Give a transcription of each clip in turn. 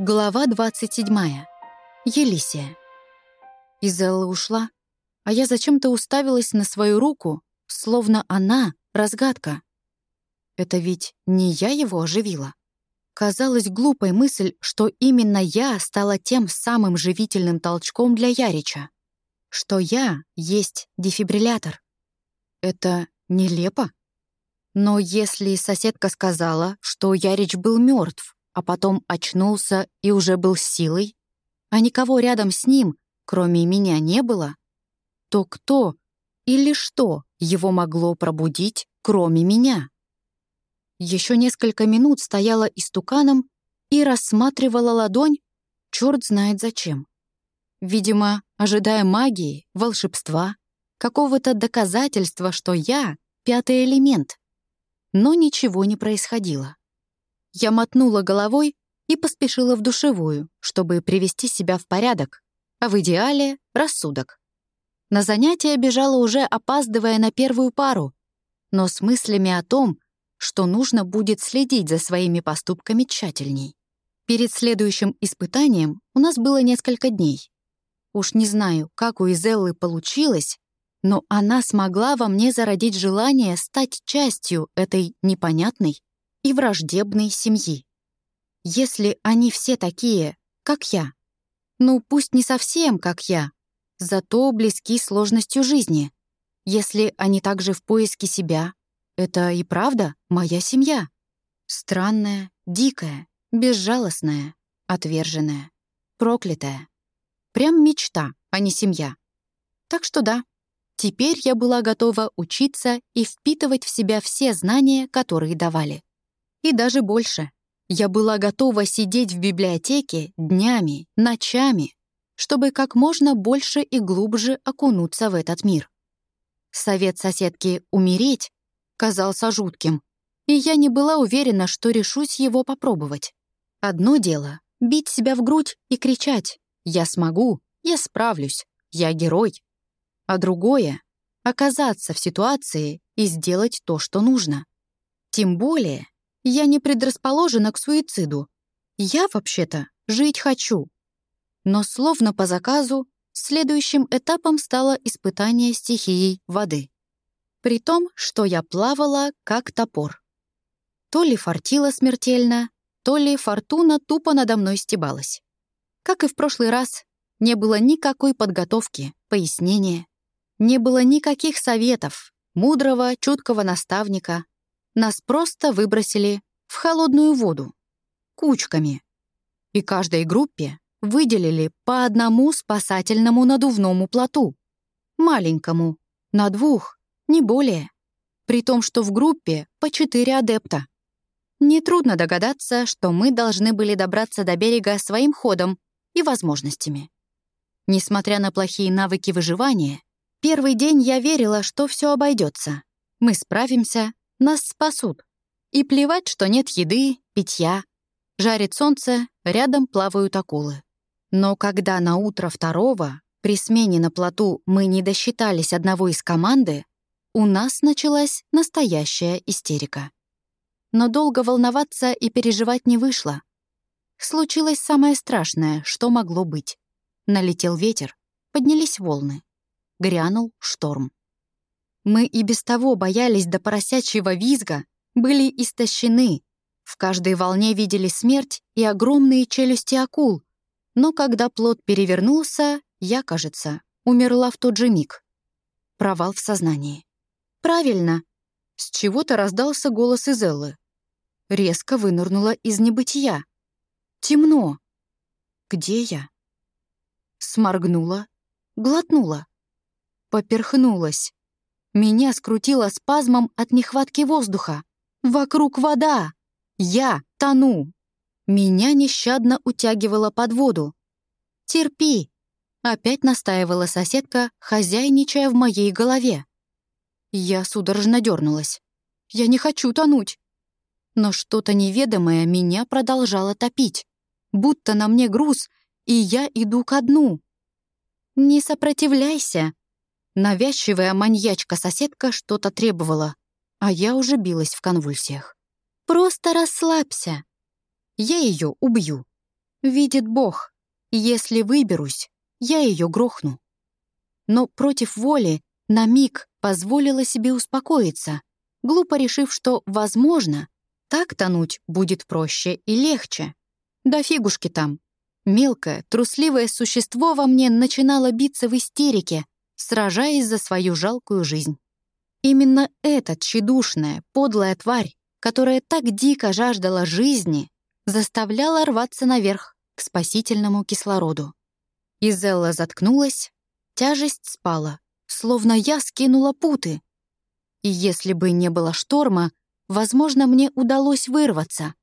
Глава 27. Елисия. Изелла ушла, а я зачем-то уставилась на свою руку, словно она — разгадка. Это ведь не я его оживила. Казалось глупой мысль, что именно я стала тем самым живительным толчком для Ярича. Что я есть дефибриллятор. Это нелепо. Но если соседка сказала, что Ярич был мертв, а потом очнулся и уже был силой, а никого рядом с ним, кроме меня, не было, то кто или что его могло пробудить, кроме меня? Еще несколько минут стояла истуканом и рассматривала ладонь, черт знает зачем. Видимо, ожидая магии, волшебства, какого-то доказательства, что я — пятый элемент. Но ничего не происходило. Я мотнула головой и поспешила в душевую, чтобы привести себя в порядок, а в идеале — рассудок. На занятия бежала уже, опаздывая на первую пару, но с мыслями о том, что нужно будет следить за своими поступками тщательней. Перед следующим испытанием у нас было несколько дней. Уж не знаю, как у Изеллы получилось, но она смогла во мне зародить желание стать частью этой непонятной, и враждебной семьи. Если они все такие, как я, ну пусть не совсем как я, зато близки сложностью жизни. Если они также в поиске себя, это и правда моя семья. Странная, дикая, безжалостная, отверженная, проклятая. Прям мечта, а не семья. Так что да, теперь я была готова учиться и впитывать в себя все знания, которые давали. И даже больше. Я была готова сидеть в библиотеке днями, ночами, чтобы как можно больше и глубже окунуться в этот мир. Совет соседки «умереть» казался жутким, и я не была уверена, что решусь его попробовать. Одно дело — бить себя в грудь и кричать «Я смогу, я справлюсь, я герой». А другое — оказаться в ситуации и сделать то, что нужно. Тем более, я не предрасположена к суициду. Я, вообще-то, жить хочу. Но словно по заказу, следующим этапом стало испытание стихией воды. При том, что я плавала как топор. То ли фартила смертельно, то ли фортуна тупо надо мной стебалась. Как и в прошлый раз, не было никакой подготовки, пояснения. Не было никаких советов, мудрого, чуткого наставника, нас просто выбросили в холодную воду, кучками. И каждой группе выделили по одному спасательному надувному плоту. Маленькому, на двух, не более. При том, что в группе по четыре адепта. Нетрудно догадаться, что мы должны были добраться до берега своим ходом и возможностями. Несмотря на плохие навыки выживания, первый день я верила, что все обойдется. Мы справимся, нас спасут. И плевать, что нет еды, питья. Жарит солнце, рядом плавают акулы. Но когда на утро второго, при смене на плоту, мы не досчитались одного из команды, у нас началась настоящая истерика. Но долго волноваться и переживать не вышло. Случилось самое страшное, что могло быть. Налетел ветер, поднялись волны. Грянул шторм. Мы и без того боялись до поросячьего визга, были истощены. В каждой волне видели смерть и огромные челюсти акул. Но когда плод перевернулся, я, кажется, умерла в тот же миг. Провал в сознании. «Правильно!» С чего-то раздался голос Изеллы. Резко вынырнула из небытия. Темно. Где я? Сморгнула, глотнула. Поперхнулась. Меня скрутило спазмом от нехватки воздуха. Вокруг вода. Я тону. Меня нещадно утягивало под воду. «Терпи», — опять настаивала соседка, хозяйничая в моей голове. Я судорожно дернулась. «Я не хочу тонуть». Но что-то неведомое меня продолжало топить. Будто на мне груз, и я иду ко дну. «Не сопротивляйся», Навязчивая маньячка-соседка что-то требовала, а я уже билась в конвульсиях. «Просто расслабься. Я ее убью. Видит Бог, если выберусь, я ее грохну. Но против воли на миг позволила себе успокоиться, глупо решив, что, возможно, так тонуть будет проще и легче. Да фигушки там. Мелкое, трусливое существо во мне начинало биться в истерике, сражаясь за свою жалкую жизнь. Именно эта тщедушная, подлая тварь, которая так дико жаждала жизни, заставляла рваться наверх к спасительному кислороду. Изелла заткнулась, тяжесть спала, словно я скинула путы. И если бы не было шторма, возможно, мне удалось вырваться.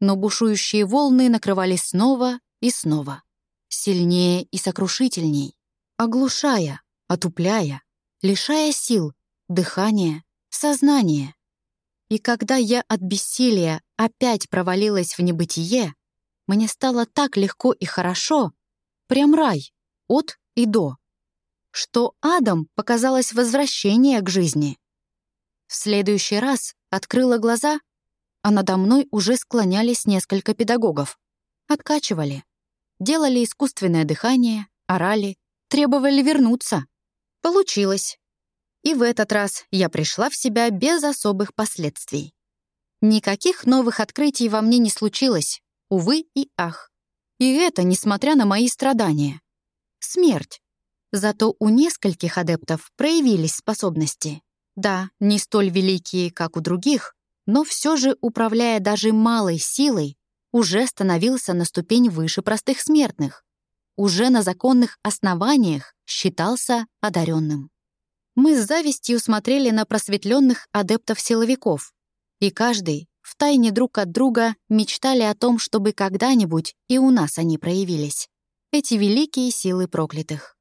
Но бушующие волны накрывали снова и снова, сильнее и сокрушительней, оглушая, отупляя, лишая сил, дыхания, сознания. И когда я от бессилия опять провалилась в небытие, мне стало так легко и хорошо, прям рай, от и до, что адом показалось возвращение к жизни. В следующий раз открыла глаза, а надо мной уже склонялись несколько педагогов. Откачивали. Делали искусственное дыхание, орали, требовали вернуться. Получилось. И в этот раз я пришла в себя без особых последствий. Никаких новых открытий во мне не случилось, увы и ах. И это несмотря на мои страдания. Смерть. Зато у нескольких адептов проявились способности. Да, не столь великие, как у других, но все же, управляя даже малой силой, уже становился на ступень выше простых смертных. Уже на законных основаниях считался одаренным. Мы с завистью смотрели на просветленных адептов-силовиков, и каждый, втайне друг от друга, мечтали о том, чтобы когда-нибудь и у нас они проявились. Эти великие силы проклятых.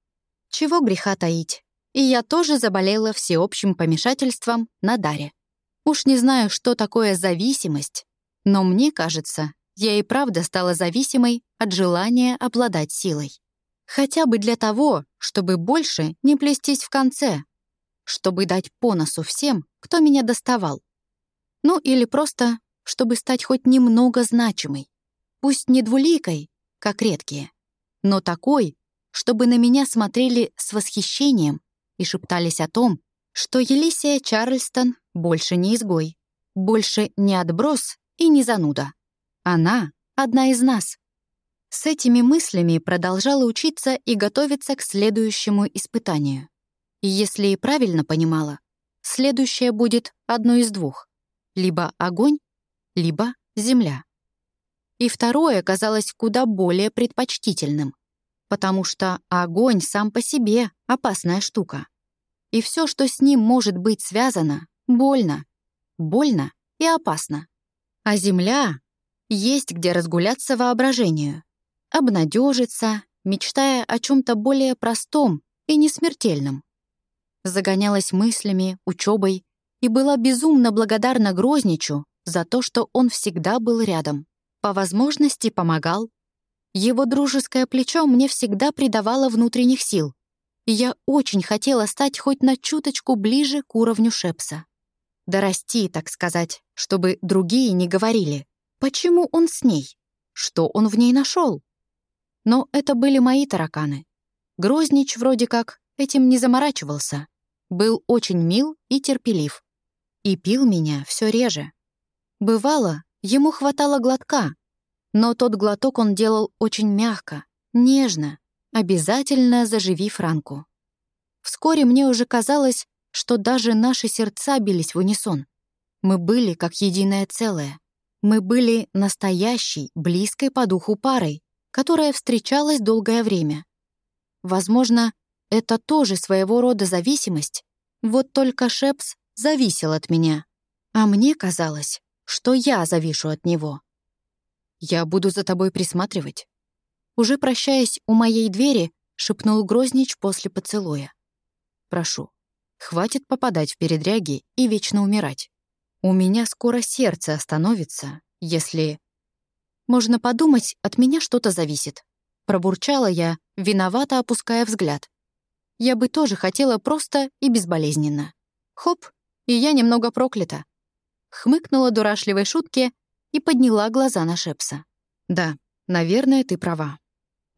Чего греха таить. И я тоже заболела всеобщим помешательством на даре. Уж не знаю, что такое зависимость, но мне кажется, я и правда стала зависимой от желания обладать силой. Хотя бы для того, чтобы больше не плестись в конце, чтобы дать по носу всем, кто меня доставал. Ну или просто, чтобы стать хоть немного значимой. Пусть не двуликой, как редкие, но такой, чтобы на меня смотрели с восхищением и шептались о том, что Елисия Чарльстон больше не изгой, больше не отброс и не зануда. Она — одна из нас. С этими мыслями продолжала учиться и готовиться к следующему испытанию. И если и правильно понимала, следующее будет одно из двух. Либо огонь, либо земля. И второе казалось куда более предпочтительным, потому что огонь сам по себе — опасная штука. И все, что с ним может быть связано, больно. Больно и опасно. А земля есть где разгуляться воображению, обнадежиться, мечтая о чем-то более простом и несмертельном. Загонялась мыслями, учебой и была безумно благодарна Грозничу за то, что он всегда был рядом. По возможности помогал. Его дружеское плечо мне всегда придавало внутренних сил, и я очень хотела стать хоть на чуточку ближе к уровню Шепса. Дорасти, так сказать, чтобы другие не говорили. Почему он с ней? Что он в ней нашел? Но это были мои тараканы. Грознич вроде как этим не заморачивался. Был очень мил и терпелив. И пил меня все реже. Бывало, ему хватало глотка, но тот глоток он делал очень мягко, нежно, обязательно заживив ранку. Вскоре мне уже казалось, что даже наши сердца бились в унисон. Мы были как единое целое. Мы были настоящей, близкой по духу парой, которая встречалась долгое время. Возможно, это тоже своего рода зависимость. Вот только Шепс зависел от меня. А мне казалось, что я завишу от него. «Я буду за тобой присматривать». Уже прощаясь у моей двери, шепнул Грознич после поцелуя. «Прошу, хватит попадать в передряги и вечно умирать. У меня скоро сердце остановится, если... Можно подумать, от меня что-то зависит. Пробурчала я, виновато опуская взгляд. Я бы тоже хотела просто и безболезненно. Хоп, и я немного проклята. Хмыкнула дурашливой шутке и подняла глаза на Шепса. Да, Наверное, ты права.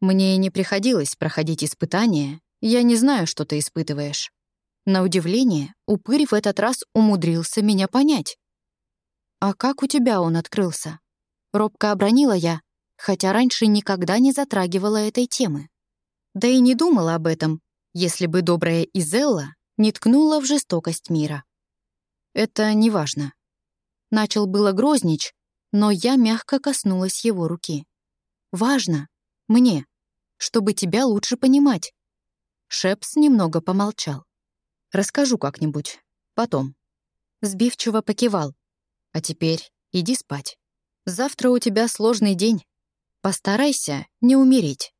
Мне не приходилось проходить испытания, я не знаю, что ты испытываешь. На удивление, упырь в этот раз умудрился меня понять. «А как у тебя он открылся?» Робко обронила я, хотя раньше никогда не затрагивала этой темы. Да и не думала об этом, если бы добрая Изелла не ткнула в жестокость мира. Это неважно. Начал было Грознич, но я мягко коснулась его руки. «Важно. Мне. Чтобы тебя лучше понимать». Шепс немного помолчал. «Расскажу как-нибудь. Потом». Сбивчиво покивал. «А теперь иди спать. Завтра у тебя сложный день. Постарайся не умереть».